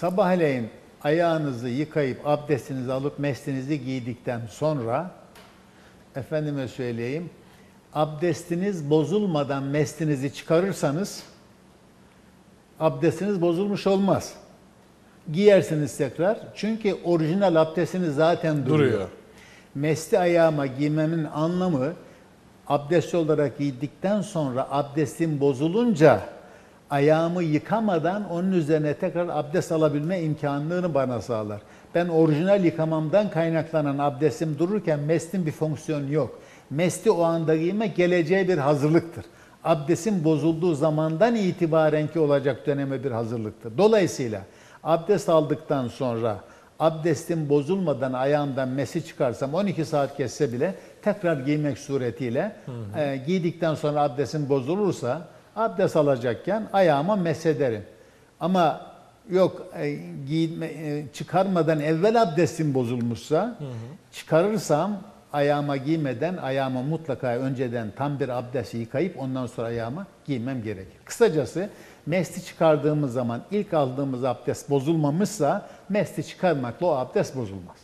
Sabahleyin ayağınızı yıkayıp abdestinizi alıp meslinizi giydikten sonra efendime söyleyeyim abdestiniz bozulmadan meslinizi çıkarırsanız abdestiniz bozulmuş olmaz. Giyersiniz tekrar. Çünkü orijinal abdestiniz zaten duruyor. Duruyor. Mesli ayağıma giymemin anlamı abdestli olarak giydikten sonra abdestim bozulunca ayağımı yıkamadan onun üzerine tekrar abdest alabilme imkanını bana sağlar. Ben orijinal yıkamamdan kaynaklanan abdestim dururken meslin bir fonksiyonu yok. Mesli o anda giymek geleceğe bir hazırlıktır. Abdestin bozulduğu zamandan itibaren ki olacak döneme bir hazırlıktır. Dolayısıyla abdest aldıktan sonra abdestim bozulmadan ayağımdan mesi çıkarsam 12 saat geçse bile tekrar giymek suretiyle e, giydikten sonra abdestim bozulursa abdest alacakken ayağıma mesederim. Ama yok e, e, çıkarmadan evvel abdestim bozulmuşsa çıkarırsam ayağıma giymeden ayağıma mutlaka önceden tam bir abdest yıkayıp ondan sonra ayağıma giymem gerekir. Kısacası mesli çıkardığımız zaman ilk aldığımız abdest bozulmamışsa mesli çıkarmakla o abdest bozulmaz.